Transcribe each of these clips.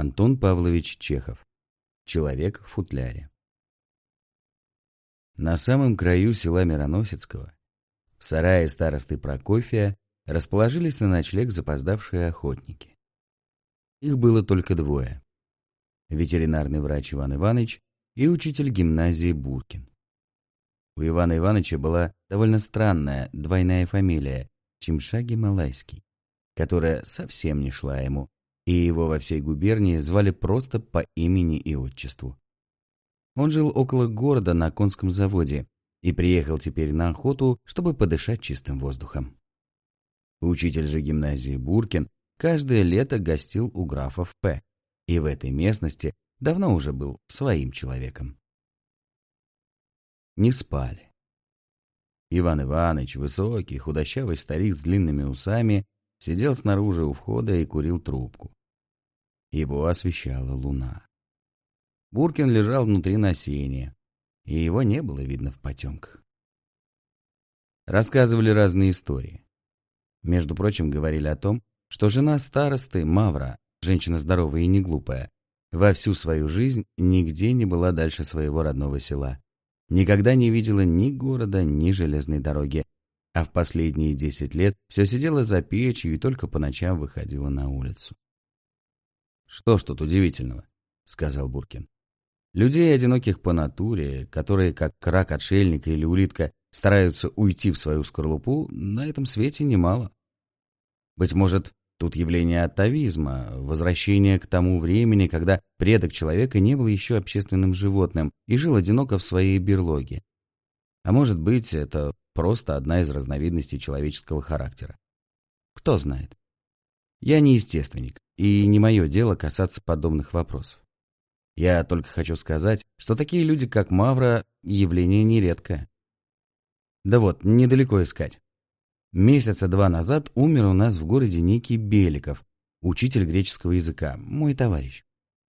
Антон Павлович Чехов. Человек в футляре. На самом краю села Мироносецкого, в сарае старосты Прокофия, расположились на ночлег запоздавшие охотники. Их было только двое. Ветеринарный врач Иван Иванович и учитель гимназии Буркин. У Ивана Ивановича была довольно странная двойная фамилия Чимшаги Малайский, которая совсем не шла ему, и его во всей губернии звали просто по имени и отчеству. Он жил около города на конском заводе и приехал теперь на охоту, чтобы подышать чистым воздухом. Учитель же гимназии Буркин каждое лето гостил у графов П. И в этой местности давно уже был своим человеком не спали. Иван Иванович, высокий, худощавый старик с длинными усами, сидел снаружи у входа и курил трубку. Его освещала луна. Буркин лежал внутри на сене, и его не было видно в потемках. Рассказывали разные истории. Между прочим, говорили о том, что жена старосты, Мавра, женщина здоровая и не глупая, во всю свою жизнь нигде не была дальше своего родного села Никогда не видела ни города, ни железной дороги, а в последние десять лет все сидела за печью и только по ночам выходила на улицу. «Что ж тут удивительного?» — сказал Буркин. «Людей, одиноких по натуре, которые, как рак отшельника или улитка, стараются уйти в свою скорлупу, на этом свете немало. Быть может, Тут явление атовизма, возвращение к тому времени, когда предок человека не был еще общественным животным и жил одиноко в своей берлоге. А может быть, это просто одна из разновидностей человеческого характера. Кто знает. Я не естественник, и не мое дело касаться подобных вопросов. Я только хочу сказать, что такие люди, как Мавра, явление нередкое. Да вот, недалеко искать. Месяца два назад умер у нас в городе некий Беликов, учитель греческого языка, мой товарищ.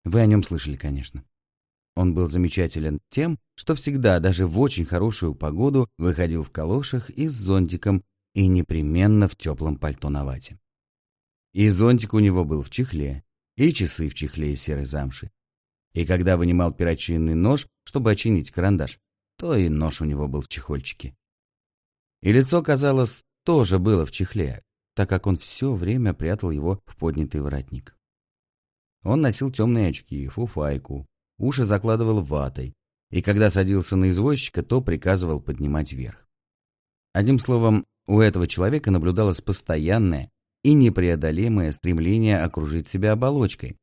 Вы о нем слышали, конечно. Он был замечателен тем, что всегда, даже в очень хорошую погоду, выходил в калошах и с зонтиком, и непременно в теплом пальто на вате. И зонтик у него был в чехле, и часы в чехле из серой замши. И когда вынимал перочинный нож, чтобы очинить карандаш, то и нож у него был в чехольчике. И лицо казалось тоже было в чехле, так как он все время прятал его в поднятый воротник. Он носил темные очки, фуфайку, уши закладывал ватой, и когда садился на извозчика, то приказывал поднимать вверх. Одним словом, у этого человека наблюдалось постоянное и непреодолимое стремление окружить себя оболочкой,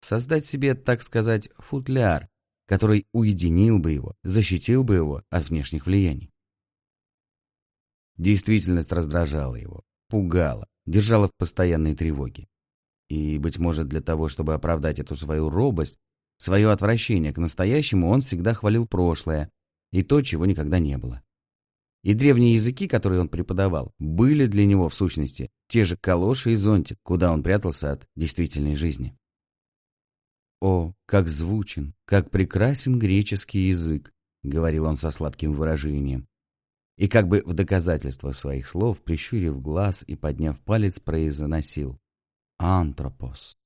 создать себе, так сказать, футляр, который уединил бы его, защитил бы его от внешних влияний. Действительность раздражала его, пугала, держала в постоянной тревоге. И, быть может, для того, чтобы оправдать эту свою робость, свое отвращение к настоящему, он всегда хвалил прошлое и то, чего никогда не было. И древние языки, которые он преподавал, были для него, в сущности, те же калоши и зонтик, куда он прятался от действительной жизни. «О, как звучен, как прекрасен греческий язык!» — говорил он со сладким выражением и как бы в доказательство своих слов, прищурив глаз и подняв палец, произносил «Антропос».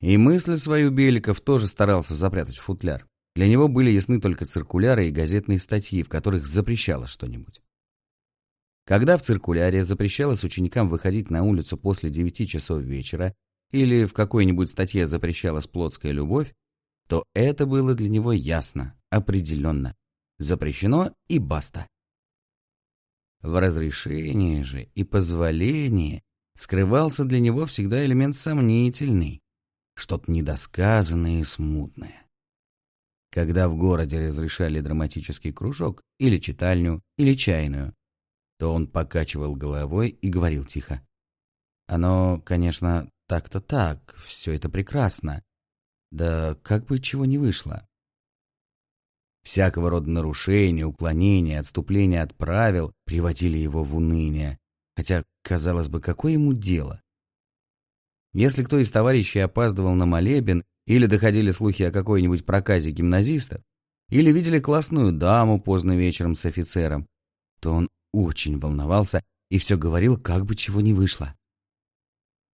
И мысль свою Беликов тоже старался запрятать в футляр. Для него были ясны только циркуляры и газетные статьи, в которых запрещалось что-нибудь. Когда в циркуляре запрещалось ученикам выходить на улицу после девяти часов вечера или в какой-нибудь статье запрещалась плотская любовь, то это было для него ясно, определенно. Запрещено и баста. В разрешении же и позволении скрывался для него всегда элемент сомнительный, что-то недосказанное и смутное. Когда в городе разрешали драматический кружок, или читальню, или чайную, то он покачивал головой и говорил тихо. «Оно, конечно, так-то так, все это прекрасно. Да как бы чего не вышло. Всякого рода нарушения, уклонения, отступления от правил приводили его в уныние. Хотя, казалось бы, какое ему дело? Если кто из товарищей опаздывал на молебен, или доходили слухи о какой-нибудь проказе гимназистов, или видели классную даму поздно вечером с офицером, то он очень волновался и все говорил, как бы чего не вышло.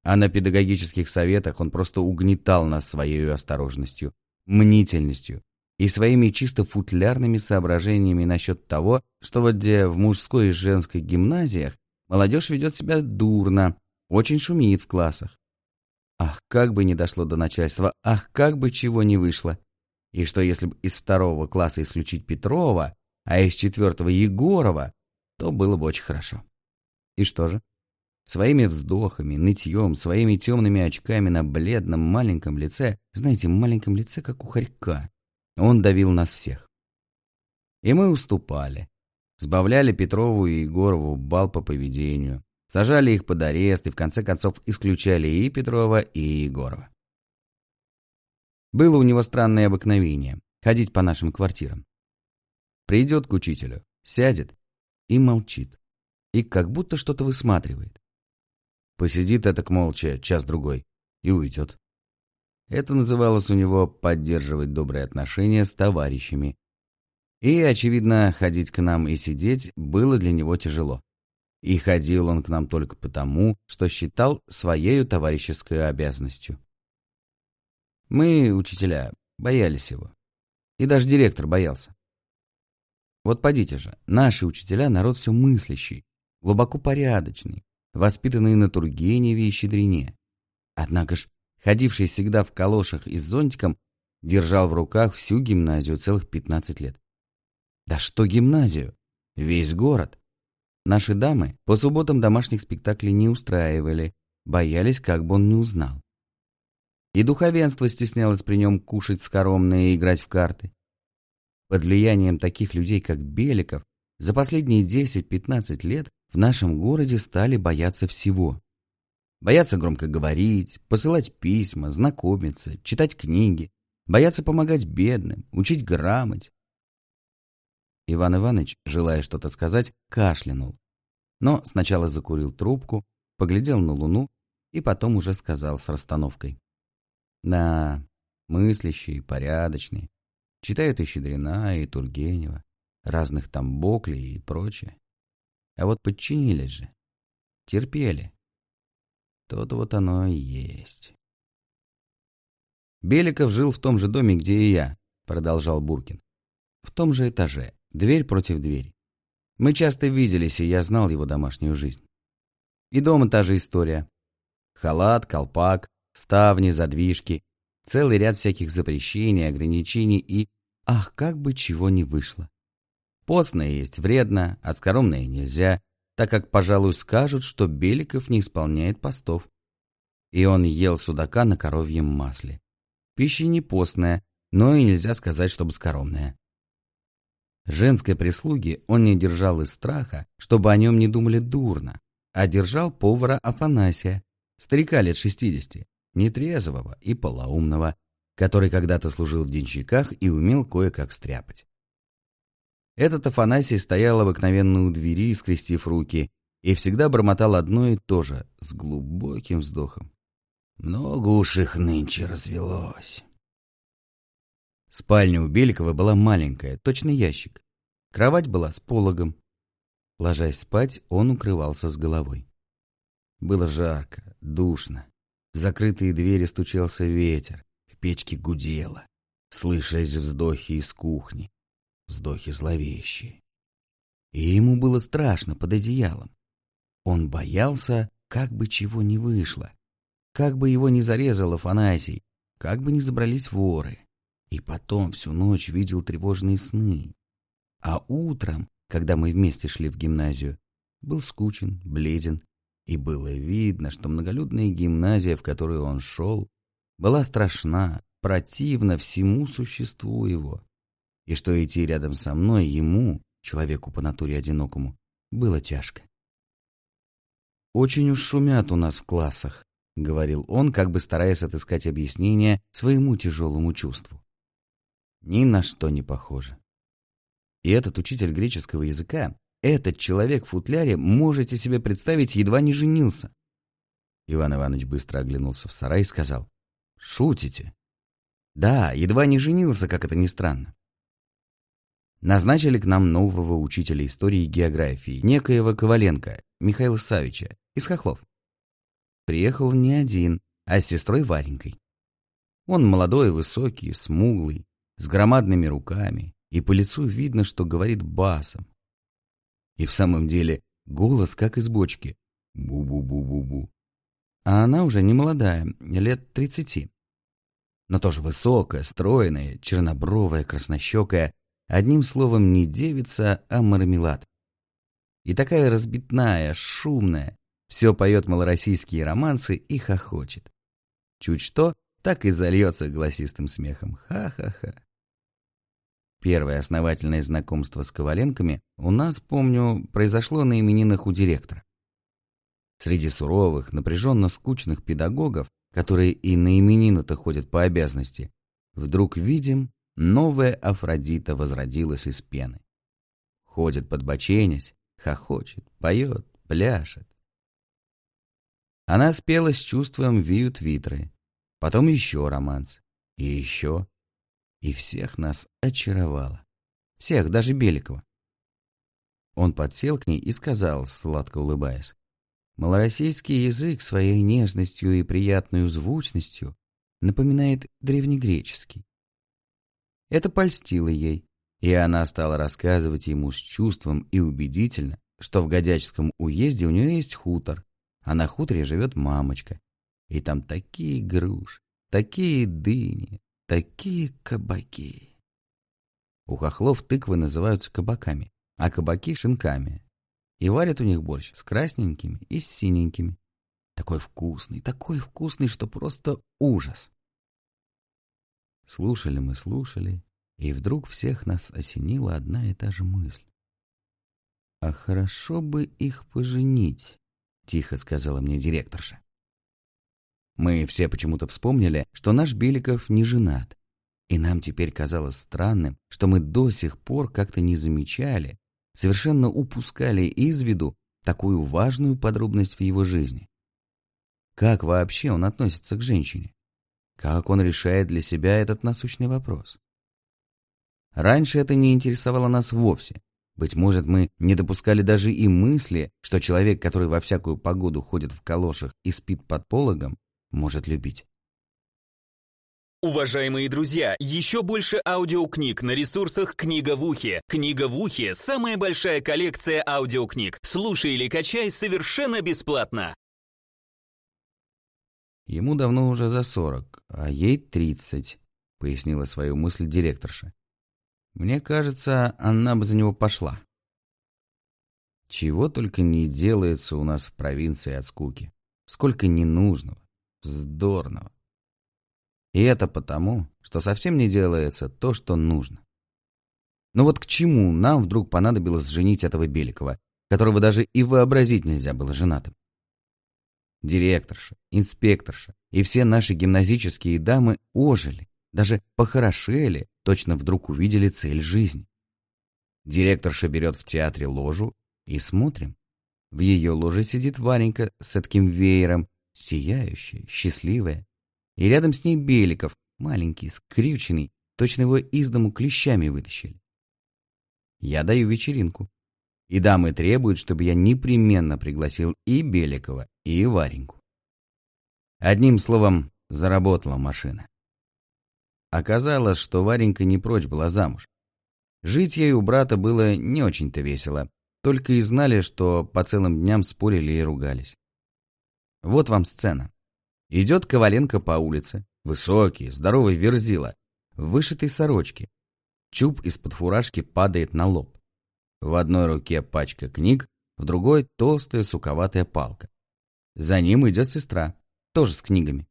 А на педагогических советах он просто угнетал нас своей осторожностью, мнительностью и своими чисто футлярными соображениями насчет того, что вот где в мужской и женской гимназиях молодежь ведет себя дурно, очень шумит в классах. Ах, как бы не дошло до начальства, ах, как бы чего не вышло. И что если бы из второго класса исключить Петрова, а из четвертого Егорова, то было бы очень хорошо. И что же? Своими вздохами, нытьем, своими темными очками на бледном маленьком лице, знаете, маленьком лице, как у хорька, он давил нас всех. И мы уступали. Сбавляли Петрову и Егорову бал по поведению, сажали их под арест и в конце концов исключали и Петрова, и Егорова. Было у него странное обыкновение – ходить по нашим квартирам. Придет к учителю, сядет и молчит, и как будто что-то высматривает. Посидит так молча час-другой и уйдет. Это называлось у него поддерживать добрые отношения с товарищами. И, очевидно, ходить к нам и сидеть было для него тяжело. И ходил он к нам только потому, что считал своею товарищеской обязанностью. Мы, учителя, боялись его. И даже директор боялся. Вот подите же, наши учителя народ все мыслящий, глубоко порядочный, воспитанный на Тургеневе и Щедрине. Однако ж, ходивший всегда в калошах и с зонтиком, держал в руках всю гимназию целых 15 лет. Да что гимназию? Весь город. Наши дамы по субботам домашних спектаклей не устраивали, боялись, как бы он не узнал. И духовенство стеснялось при нем кушать скоромное и играть в карты. Под влиянием таких людей, как Беликов, за последние 10-15 лет в нашем городе стали бояться всего. Боятся громко говорить, посылать письма, знакомиться, читать книги, боятся помогать бедным, учить грамоте, Иван Иванович, желая что-то сказать, кашлянул. Но сначала закурил трубку, поглядел на луну и потом уже сказал с расстановкой. Да, мыслящие, порядочные. Читают и Щедрина, и Тургенева, разных там Боклей и прочее. А вот подчинились же. Терпели. То-то вот оно и есть. Беликов жил в том же доме, где и я, продолжал Буркин. В том же этаже. Дверь против двери. Мы часто виделись, и я знал его домашнюю жизнь. И дома та же история. Халат, колпак, ставни, задвижки, целый ряд всяких запрещений, ограничений и... Ах, как бы чего не вышло. Постное есть вредно, а скоромное нельзя, так как, пожалуй, скажут, что Беликов не исполняет постов. И он ел судака на коровьем масле. Пища не постная, но и нельзя сказать, чтобы скоромная. Женской прислуги он не держал из страха, чтобы о нем не думали дурно, а держал повара Афанасия, старика лет шестидесяти, нетрезвого и полоумного, который когда-то служил в денщиках и умел кое-как стряпать. Этот Афанасий стоял обыкновенно у двери, скрестив руки, и всегда бормотал одно и то же, с глубоким вздохом. Много уж их нынче развелось. Спальня у Беликова была маленькая, точно ящик. Кровать была с пологом. Ложась спать, он укрывался с головой. Было жарко, душно. В закрытые двери стучался ветер, в печке гудело. Слышались вздохи из кухни, вздохи зловещие. И ему было страшно под одеялом. Он боялся, как бы чего не вышло, как бы его не зарезал Афанасий, как бы не забрались воры. И потом всю ночь видел тревожные сны. А утром, когда мы вместе шли в гимназию, был скучен, бледен, и было видно, что многолюдная гимназия, в которую он шел, была страшна, противна всему существу его, и что идти рядом со мной ему, человеку по натуре одинокому, было тяжко. «Очень уж шумят у нас в классах», — говорил он, как бы стараясь отыскать объяснение своему тяжелому чувству ни на что не похоже. И этот учитель греческого языка, этот человек в футляре, можете себе представить, едва не женился. Иван Иванович быстро оглянулся в сарай и сказал, «Шутите?» «Да, едва не женился, как это ни странно». Назначили к нам нового учителя истории и географии, некоего Коваленко, Михаила Савича, из Хохлов. приехал не один, а с сестрой Варенькой. Он молодой, высокий, смуглый, с громадными руками, и по лицу видно, что говорит басом. И в самом деле голос как из бочки. Бу-бу-бу-бу-бу. А она уже не молодая, лет тридцати. Но тоже высокая, стройная, чернобровая, краснощекая, одним словом, не девица, а мармелад. И такая разбитная, шумная, все поет малороссийские романсы и хохочет. Чуть что, так и зальется голосистым смехом. Ха-ха-ха. Первое основательное знакомство с Коваленками у нас, помню, произошло на именинах у директора. Среди суровых, напряженно скучных педагогов, которые и на именины-то ходят по обязанности, вдруг видим, новая Афродита возродилась из пены. Ходит подбоченясь, хохочет, поет, пляшет. Она спела с чувством «Виют витры», потом еще романс, и еще, и всех нас очаровала. Всех, даже Беликова. Он подсел к ней и сказал, сладко улыбаясь, «Малороссийский язык своей нежностью и приятной звучностью напоминает древнегреческий». Это польстило ей, и она стала рассказывать ему с чувством и убедительно, что в Годячском уезде у нее есть хутор, а на хуторе живет мамочка. И там такие груши, такие дыни, такие кабаки. У хохлов тыквы называются кабаками, а кабаки — шинками. И варят у них борщ с красненькими и с синенькими. Такой вкусный, такой вкусный, что просто ужас. Слушали мы, слушали, и вдруг всех нас осенила одна и та же мысль. «А хорошо бы их поженить», — тихо сказала мне директорша. Мы все почему-то вспомнили, что наш Беликов не женат. И нам теперь казалось странным, что мы до сих пор как-то не замечали, совершенно упускали из виду такую важную подробность в его жизни. Как вообще он относится к женщине? Как он решает для себя этот насущный вопрос? Раньше это не интересовало нас вовсе. Быть может, мы не допускали даже и мысли, что человек, который во всякую погоду ходит в калошах и спит под пологом, может любить. Уважаемые друзья, еще больше аудиокниг на ресурсах «Книга в ухе». «Книга в ухе» — самая большая коллекция аудиокниг. Слушай или качай совершенно бесплатно. Ему давно уже за сорок, а ей тридцать, пояснила свою мысль директорша. Мне кажется, она бы за него пошла. Чего только не делается у нас в провинции от скуки. Сколько ненужного, вздорного. И это потому, что совсем не делается то, что нужно. Но вот к чему нам вдруг понадобилось женить этого Беликова, которого даже и вообразить нельзя было женатым? Директорша, инспекторша и все наши гимназические дамы ожили, даже похорошели, точно вдруг увидели цель жизни. Директорша берет в театре ложу, и смотрим. В ее ложе сидит Варенька с таким веером, сияющая, счастливая. И рядом с ней Беликов, маленький, скрюченный, точно его из дому клещами вытащили. Я даю вечеринку. И дамы требуют, чтобы я непременно пригласил и Беликова, и Вареньку. Одним словом, заработала машина. Оказалось, что Варенька не прочь была замуж. Жить ей у брата было не очень-то весело, только и знали, что по целым дням спорили и ругались. Вот вам сцена. Идет Коваленко по улице, высокий, здоровый верзила, в вышитой сорочке. Чуб из-под фуражки падает на лоб. В одной руке пачка книг, в другой толстая суковатая палка. За ним идет сестра, тоже с книгами.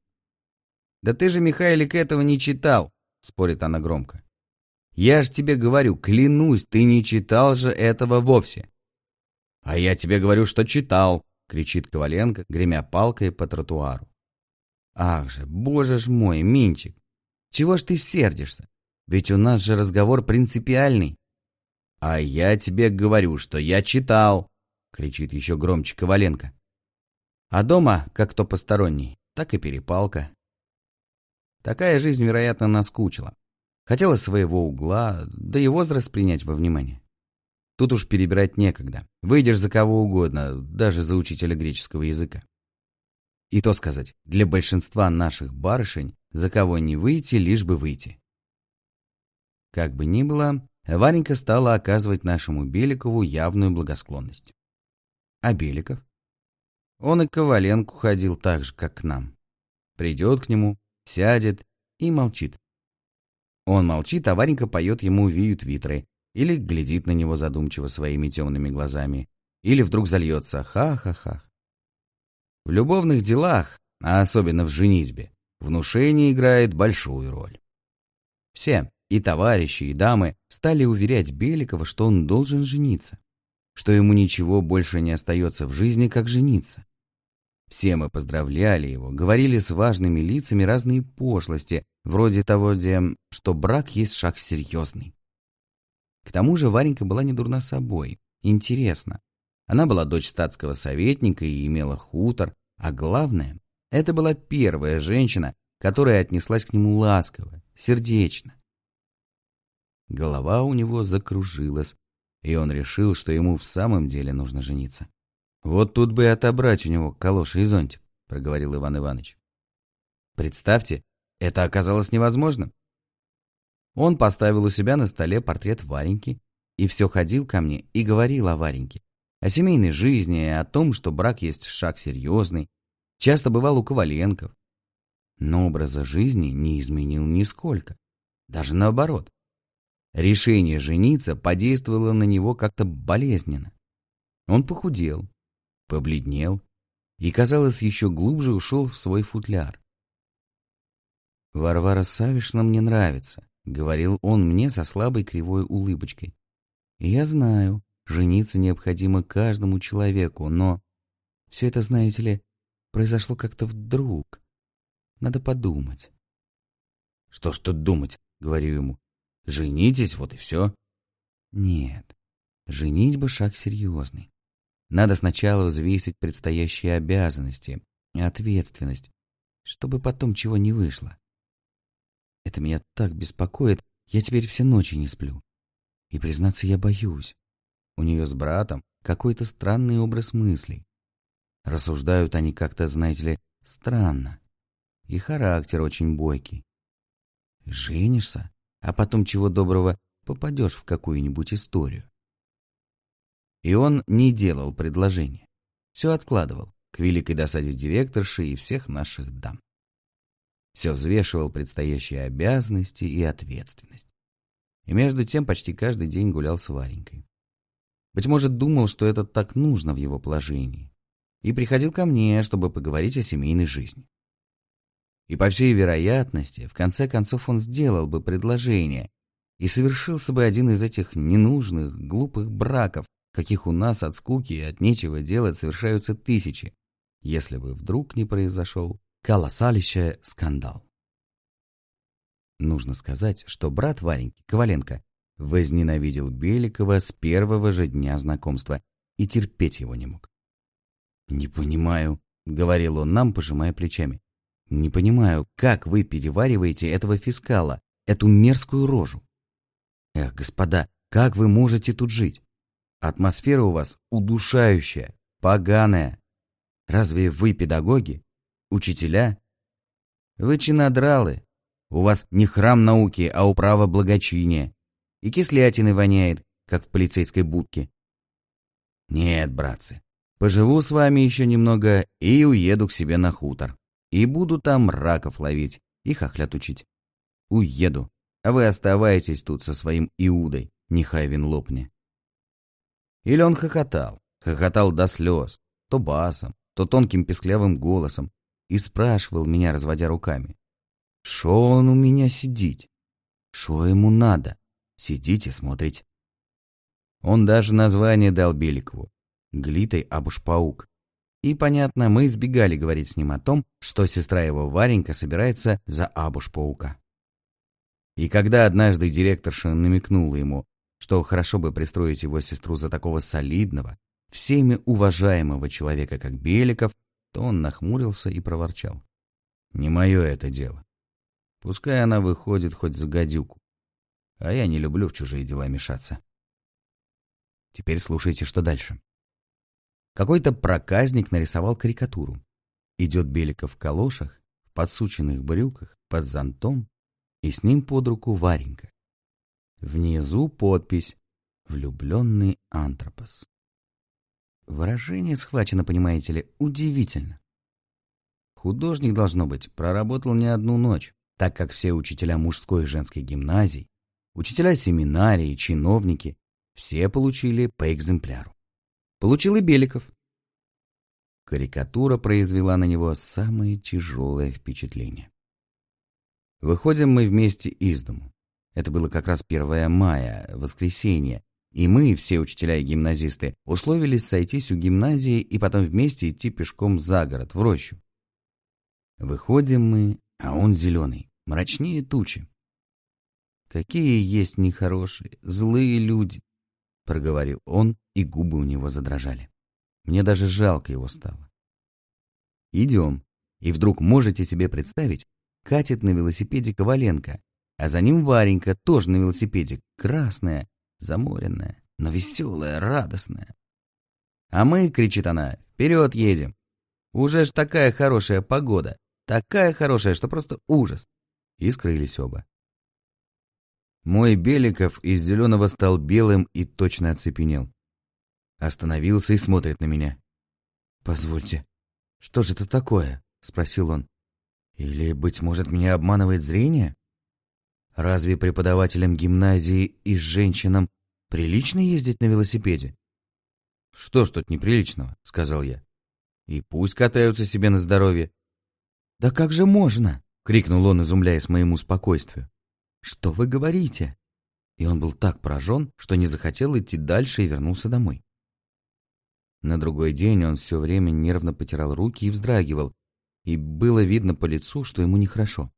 «Да ты же, Михайлик, этого не читал!» — спорит она громко. «Я ж тебе говорю, клянусь, ты не читал же этого вовсе!» «А я тебе говорю, что читал!» — кричит Коваленко, гремя палкой по тротуару. «Ах же, боже ж мой, Минчик! Чего ж ты сердишься? Ведь у нас же разговор принципиальный!» «А я тебе говорю, что я читал!» — кричит еще громче Коваленко. А дома, как кто посторонний, так и перепалка. Такая жизнь, вероятно, наскучила. Хотела своего угла, да и возраст принять во внимание. Тут уж перебирать некогда. Выйдешь за кого угодно, даже за учителя греческого языка. И то сказать, для большинства наших барышень за кого не выйти, лишь бы выйти. Как бы ни было, Варенька стала оказывать нашему Беликову явную благосклонность. А Беликов? Он и к Коваленку ходил так же, как к нам. Придет к нему, сядет и молчит. Он молчит, а Варенька поет ему виют витры, или глядит на него задумчиво своими темными глазами, или вдруг зальется ха-ха-ха. В любовных делах, а особенно в женитьбе, внушение играет большую роль. Все, и товарищи, и дамы, стали уверять Беликова, что он должен жениться, что ему ничего больше не остается в жизни, как жениться. Все мы поздравляли его, говорили с важными лицами разные пошлости, вроде того, где, что брак есть шаг серьезный. К тому же Варенька была не дурна собой. Интересно. Она была дочь статского советника и имела хутор, а главное, это была первая женщина, которая отнеслась к нему ласково, сердечно. Голова у него закружилась, и он решил, что ему в самом деле нужно жениться. «Вот тут бы и отобрать у него калоши и зонтик», — проговорил Иван Иванович. Представьте, это оказалось невозможным. Он поставил у себя на столе портрет Вареньки и все ходил ко мне и говорил о Вареньке, о семейной жизни и о том, что брак есть шаг серьезный. Часто бывал у Коваленков. Но образа жизни не изменил нисколько. Даже наоборот. Решение жениться подействовало на него как-то болезненно. Он похудел, побледнел и, казалось, еще глубже ушел в свой футляр. «Варвара Савишна мне нравится», — говорил он мне со слабой кривой улыбочкой. «И я знаю, жениться необходимо каждому человеку, но все это, знаете ли, произошло как-то вдруг. Надо подумать». «Что ж тут думать?» — говорю ему. «Женитесь, вот и все». «Нет, женитьба — шаг серьезный. Надо сначала взвесить предстоящие обязанности, ответственность, чтобы потом чего не вышло. Это меня так беспокоит, я теперь все ночи не сплю. И, признаться, я боюсь. У нее с братом какой-то странный образ мыслей. Рассуждают они как-то, знаете ли, странно. И характер очень бойкий. Женишься, а потом чего доброго попадешь в какую-нибудь историю. И он не делал предложения. Все откладывал, к великой досаде директорши и всех наших дам. Все взвешивал предстоящие обязанности и ответственность. И между тем почти каждый день гулял с Варенькой. Быть может, думал, что это так нужно в его положении. И приходил ко мне, чтобы поговорить о семейной жизни. И по всей вероятности, в конце концов он сделал бы предложение, и совершился бы один из этих ненужных, глупых браков, каких у нас от скуки и от нечего делать совершаются тысячи, если бы вдруг не произошел колоссалищий скандал. Нужно сказать, что брат Вареньки, Коваленко, возненавидел Беликова с первого же дня знакомства и терпеть его не мог. «Не понимаю», — говорил он нам, пожимая плечами. «Не понимаю, как вы перевариваете этого фискала, эту мерзкую рожу? Эх, господа, как вы можете тут жить? Атмосфера у вас удушающая, поганая. Разве вы педагоги? Учителя? Вы чинодралы. У вас не храм науки, а управа благочиния. И кислятины воняет, как в полицейской будке. Нет, братцы, поживу с вами еще немного и уеду к себе на хутор. И буду там раков ловить и хохлят учить. Уеду, а вы оставайтесь тут со своим Иудой, нехай вин лопне. Или он хохотал, хохотал до слез, то басом, то тонким песклявым голосом, и спрашивал меня, разводя руками. «Шо он у меня сидит? Шо ему надо? Сидите, смотрите». Он даже название дал Беликову — Глитой Абуш-паук. И, понятно, мы избегали говорить с ним о том, что сестра его Варенька собирается за Абуш-паука. И когда однажды директорша намекнула ему, что хорошо бы пристроить его сестру за такого солидного, всеми уважаемого человека, как Беликов, то он нахмурился и проворчал. «Не мое это дело. Пускай она выходит хоть за гадюку. А я не люблю в чужие дела мешаться». Теперь слушайте, что дальше. Какой-то проказник нарисовал карикатуру. Идет Беликов в калошах, в подсученных брюках, под зонтом, и с ним под руку Варенька. Внизу подпись «Влюбленный антропос». Выражение схвачено, понимаете ли, удивительно. Художник, должно быть, проработал не одну ночь, так как все учителя мужской и женской гимназий, учителя семинарии, чиновники, все получили по экземпляру. Получил и Беликов. Карикатура произвела на него самое тяжелое впечатление. Выходим мы вместе из дому. Это было как раз 1 мая, воскресенье, и мы, все учителя и гимназисты, условились сойтись у гимназии и потом вместе идти пешком за город, в рощу. Выходим мы, а он зеленый, мрачнее тучи. «Какие есть нехорошие, злые люди!» — проговорил он, и губы у него задрожали. Мне даже жалко его стало. Идем. И вдруг можете себе представить, катит на велосипеде Коваленко, а за ним Варенька тоже на велосипеде, красная, заморенная, но веселая, радостная. А мы, кричит она, вперед едем. Уже ж такая хорошая погода, такая хорошая, что просто ужас. И скрылись оба. Мой Беликов из зеленого стал белым и точно оцепенел. Остановился и смотрит на меня. «Позвольте, что же это такое?» — спросил он. Или, быть может, меня обманывает зрение? Разве преподавателям гимназии и женщинам прилично ездить на велосипеде? Что ж тут неприличного, сказал я. И пусть катаются себе на здоровье. Да как же можно? крикнул он, изумляясь моему спокойствию. Что вы говорите? И он был так поражен, что не захотел идти дальше и вернулся домой. На другой день он все время нервно потирал руки и вздрагивал, и было видно по лицу, что ему нехорошо.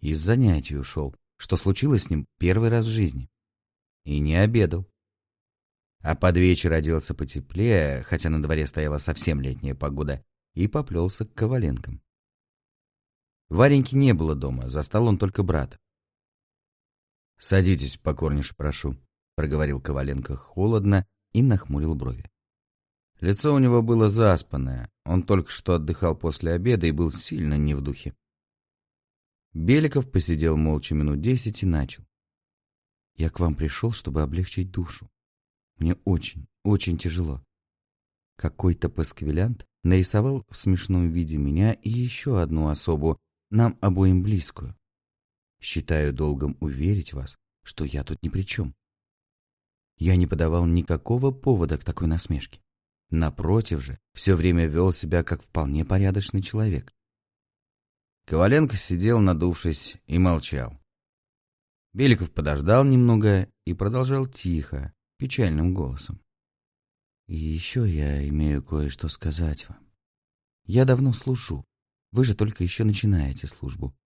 Из занятий ушел, что случилось с ним первый раз в жизни. И не обедал. А под вечер оделся потеплее, хотя на дворе стояла совсем летняя погода, и поплелся к Коваленкам. Вареньки не было дома, застал он только брата. «Садитесь, покорнейше прошу», — проговорил Коваленко холодно и нахмурил брови. Лицо у него было заспанное, он только что отдыхал после обеда и был сильно не в духе. Беликов посидел молча минут десять и начал. «Я к вам пришел, чтобы облегчить душу. Мне очень, очень тяжело. Какой-то пасквилянт нарисовал в смешном виде меня и еще одну особу, нам обоим близкую. Считаю долгом уверить вас, что я тут ни при чем. Я не подавал никакого повода к такой насмешке. Напротив же, все время вел себя как вполне порядочный человек. Коваленко сидел, надувшись, и молчал. Беликов подождал немного и продолжал тихо, печальным голосом. «И еще я имею кое-что сказать вам. Я давно служу, вы же только еще начинаете службу.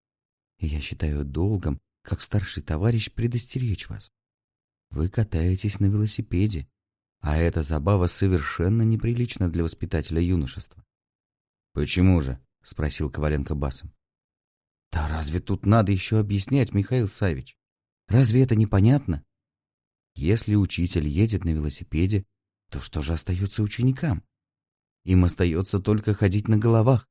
И я считаю долгом, как старший товарищ, предостеречь вас. Вы катаетесь на велосипеде, а эта забава совершенно неприлична для воспитателя юношества. «Почему же?» — спросил Коваленко басом. «Да разве тут надо еще объяснять, Михаил Савич? Разве это непонятно? Если учитель едет на велосипеде, то что же остается ученикам? Им остается только ходить на головах.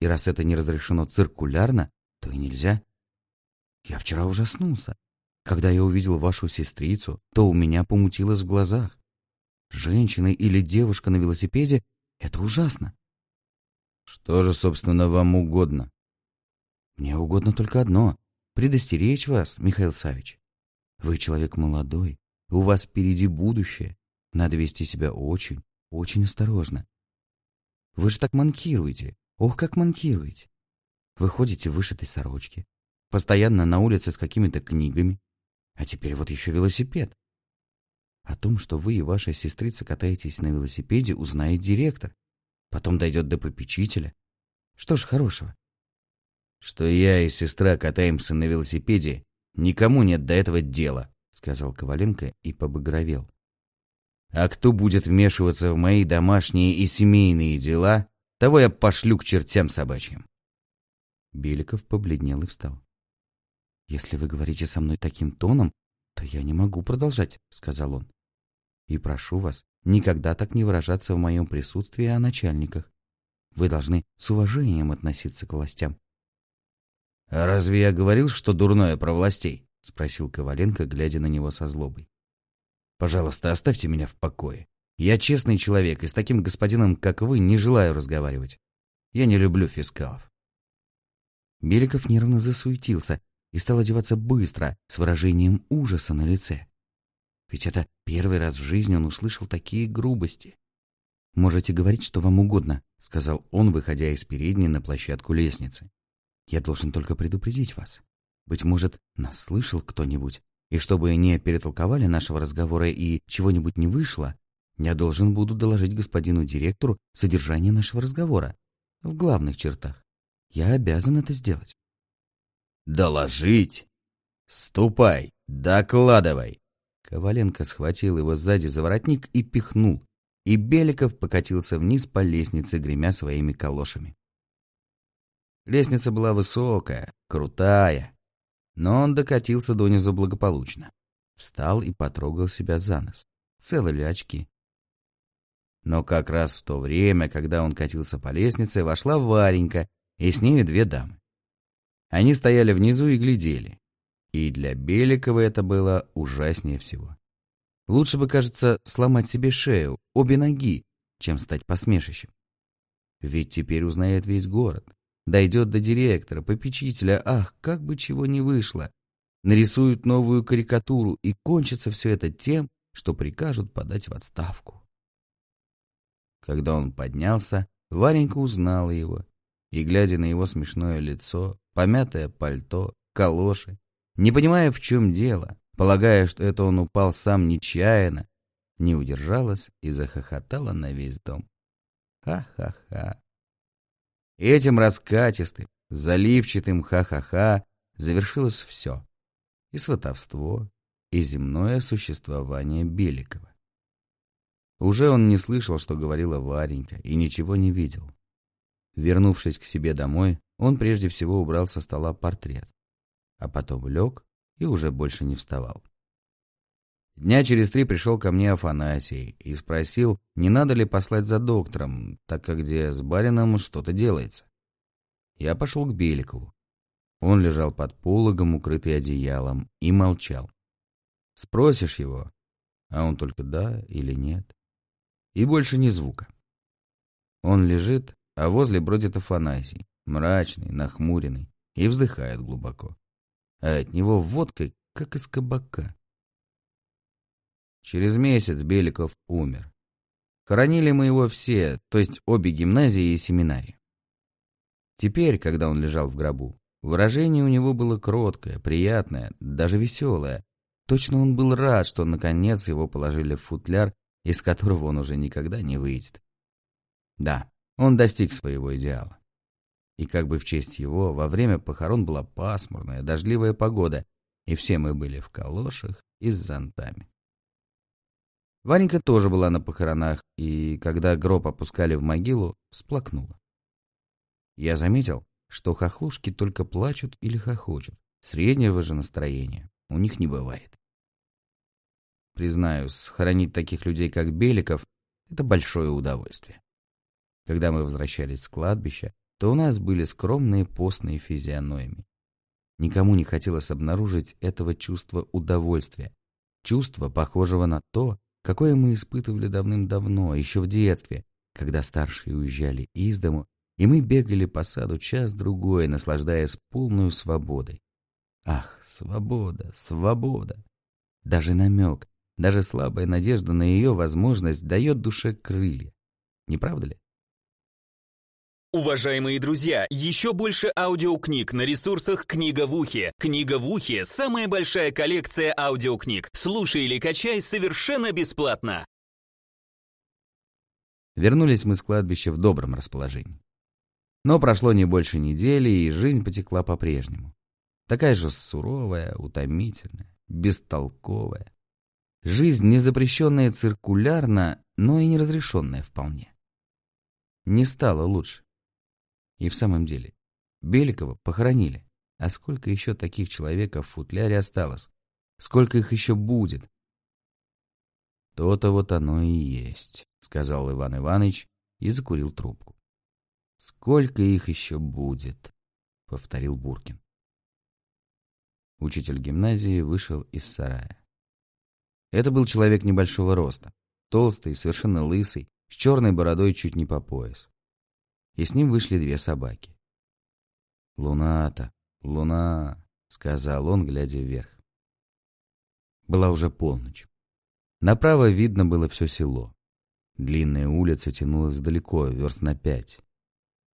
И раз это не разрешено циркулярно, то и нельзя. Я вчера ужаснулся. Когда я увидел вашу сестрицу, то у меня помутилось в глазах. Женщина или девушка на велосипеде — это ужасно. Что же, собственно, вам угодно? Мне угодно только одно — предостеречь вас, Михаил Савич. Вы человек молодой, у вас впереди будущее. Надо вести себя очень, очень осторожно. Вы же так манкируете. Ох, как манкируете. Вы ходите в вышитой сорочке, постоянно на улице с какими-то книгами, а теперь вот еще велосипед. О том, что вы и ваша сестрица катаетесь на велосипеде, узнает директор. Потом дойдет до попечителя. Что ж хорошего? Что я и сестра катаемся на велосипеде, никому нет до этого дела, сказал Коваленко и побагровел. А кто будет вмешиваться в мои домашние и семейные дела, того я пошлю к чертям собачьим. Беликов побледнел и встал. «Если вы говорите со мной таким тоном, то я не могу продолжать», — сказал он. И прошу вас никогда так не выражаться в моем присутствии о начальниках. Вы должны с уважением относиться к властям. «А разве я говорил, что дурное про властей?» — спросил Коваленко, глядя на него со злобой. «Пожалуйста, оставьте меня в покое. Я честный человек, и с таким господином, как вы, не желаю разговаривать. Я не люблю фискалов». Беликов нервно засуетился и стал одеваться быстро, с выражением ужаса на лице. Ведь это первый раз в жизни он услышал такие грубости. «Можете говорить, что вам угодно», — сказал он, выходя из передней на площадку лестницы. «Я должен только предупредить вас. Быть может, нас слышал кто-нибудь, и чтобы не перетолковали нашего разговора и чего-нибудь не вышло, я должен буду доложить господину директору содержание нашего разговора в главных чертах. Я обязан это сделать». «Доложить? Ступай, докладывай!» Коваленко схватил его сзади за воротник и пихнул, и Беликов покатился вниз по лестнице, гремя своими калошами. Лестница была высокая, крутая, но он докатился донизу благополучно. Встал и потрогал себя за нос. Целы ли очки? Но как раз в то время, когда он катился по лестнице, вошла Варенька, и с нею две дамы. Они стояли внизу и глядели. И для Беликова это было ужаснее всего. Лучше бы, кажется, сломать себе шею, обе ноги, чем стать посмешищем. Ведь теперь узнает весь город. Дойдет до директора, попечителя, ах, как бы чего не вышло. Нарисуют новую карикатуру, и кончится все это тем, что прикажут подать в отставку. Когда он поднялся, Варенька узнала его, и, глядя на его смешное лицо, помятое пальто, калоши, не понимая, в чем дело, полагая, что это он упал сам нечаянно, не удержалась и захохотала на весь дом. Ха-ха-ха. Этим раскатистым, заливчатым ха-ха-ха завершилось все. И сватовство, и земное существование Беликова. Уже он не слышал, что говорила Варенька, и ничего не видел. Вернувшись к себе домой, он прежде всего убрал со стола портрет, а потом лег и уже больше не вставал. Дня через три пришел ко мне Афанасий и спросил, не надо ли послать за доктором, так как где с барином что-то делается. Я пошел к Беликову. Он лежал под пологом, укрытый одеялом, и молчал. Спросишь его, а он только да или нет. И больше ни звука. Он лежит, а возле бродит Афанасий, мрачный, нахмуренный, и вздыхает глубоко. А от него водка, как из кабака. Через месяц Беликов умер. Хоронили мы его все, то есть обе гимназии и семинарии. Теперь, когда он лежал в гробу, выражение у него было кроткое, приятное, даже веселое. Точно он был рад, что наконец его положили в футляр, из которого он уже никогда не выйдет. Да, он достиг своего идеала. И как бы в честь его, во время похорон была пасмурная, дождливая погода, и все мы были в калошах и с зонтами. Варенька тоже была на похоронах, и когда гроб опускали в могилу, всплакнула. Я заметил, что хохлушки только плачут или хохочут. Среднего же настроения у них не бывает. Признаюсь, хоронить таких людей, как Беликов, это большое удовольствие. Когда мы возвращались с кладбища, то у нас были скромные постные физиономии. Никому не хотелось обнаружить этого чувства удовольствия, чувства, похожего на то, какое мы испытывали давным-давно, еще в детстве, когда старшие уезжали из дому, и мы бегали по саду час-другой, наслаждаясь полной свободой. Ах, свобода, свобода! Даже намек, даже слабая надежда на ее возможность дает душе крылья. Не правда ли? Уважаемые друзья, еще больше аудиокниг на ресурсах «Книга в ухе». «Книга в ухе» — самая большая коллекция аудиокниг. Слушай или качай совершенно бесплатно. Вернулись мы с кладбища в добром расположении. Но прошло не больше недели, и жизнь потекла по-прежнему. Такая же суровая, утомительная, бестолковая. Жизнь, не запрещенная циркулярно, но и не разрешенная вполне. Не стало лучше. И в самом деле, Беликова похоронили. А сколько еще таких человеков в футляре осталось? Сколько их еще будет? То-то вот оно и есть, сказал Иван Иванович и закурил трубку. Сколько их еще будет? Повторил Буркин. Учитель гимназии вышел из сарая. Это был человек небольшого роста, толстый, совершенно лысый, с черной бородой чуть не по пояс. И с ним вышли две собаки. «Луна-то, луна!» — сказал он, глядя вверх. Была уже полночь. Направо видно было все село. Длинная улица тянулась далеко, верст на пять.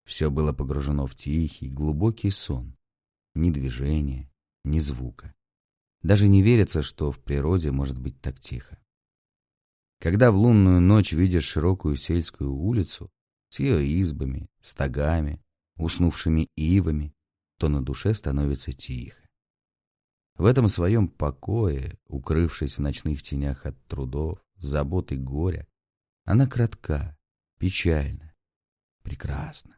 Все было погружено в тихий, глубокий сон. Ни движения, ни звука. Даже не верится, что в природе может быть так тихо. Когда в лунную ночь видишь широкую сельскую улицу с ее избами, стогами, уснувшими ивами, то на душе становится тихо. В этом своем покое, укрывшись в ночных тенях от трудов, забот и горя, она кратка, печальна, прекрасна.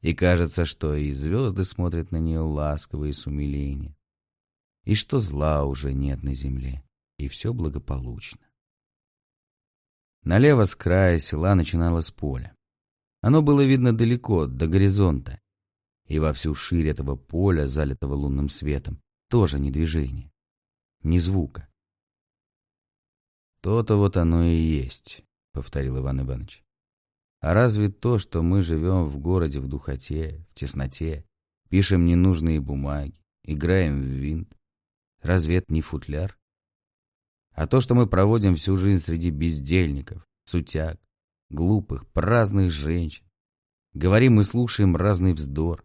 И кажется, что и звезды смотрят на нее ласково и с умилением, и что зла уже нет на земле, и все благополучно. Налево с края села начиналось поле. Оно было видно далеко, до горизонта, и во всю ширь этого поля, залитого лунным светом, тоже ни движения, ни звука. «То-то вот оно и есть», — повторил Иван Иванович. «А разве то, что мы живем в городе в духоте, в тесноте, пишем ненужные бумаги, играем в винт, разве это не футляр? А то, что мы проводим всю жизнь среди бездельников, сутяг, глупых, праздных женщин, говорим и слушаем разный вздор,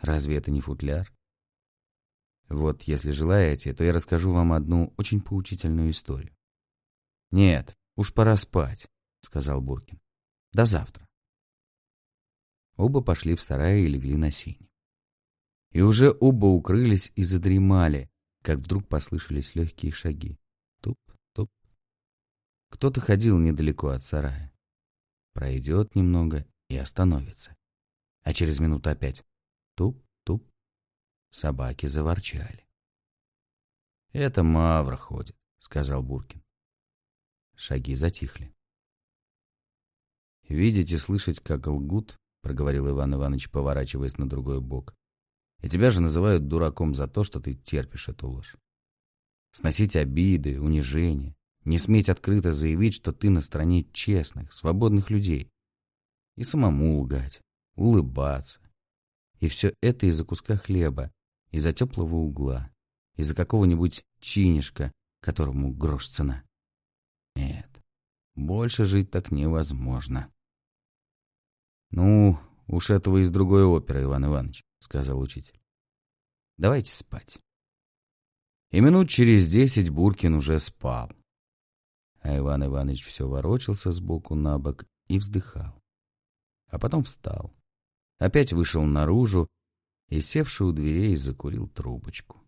разве это не футляр? Вот, если желаете, то я расскажу вам одну очень поучительную историю. Нет, уж пора спать, сказал Буркин. До завтра. Оба пошли в сарай и легли на сень. И уже оба укрылись и задремали, как вдруг послышались легкие шаги. Туп-туп. Кто-то ходил недалеко от сарая. Пройдет немного и остановится. А через минуту опять туп-туп. Собаки заворчали. «Это Мавра ходит», — сказал Буркин. Шаги затихли. «Видеть и слышать, как лгут», — проговорил Иван Иванович, поворачиваясь на другой бок. И тебя же называют дураком за то, что ты терпишь эту ложь. Сносить обиды, унижения, не сметь открыто заявить, что ты на стороне честных, свободных людей. И самому лгать, улыбаться. И все это из-за куска хлеба, из-за теплого угла, из-за какого-нибудь чинишка, которому грош цена. Нет, больше жить так невозможно. Ну, уж этого из другой оперы, Иван Иванович сказал учитель. Давайте спать. И минут через десять Буркин уже спал. А Иван Иванович все ворочался сбоку на бок и вздыхал. А потом встал. Опять вышел наружу и, севший у дверей, закурил трубочку.